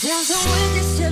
Dancing with you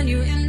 find you in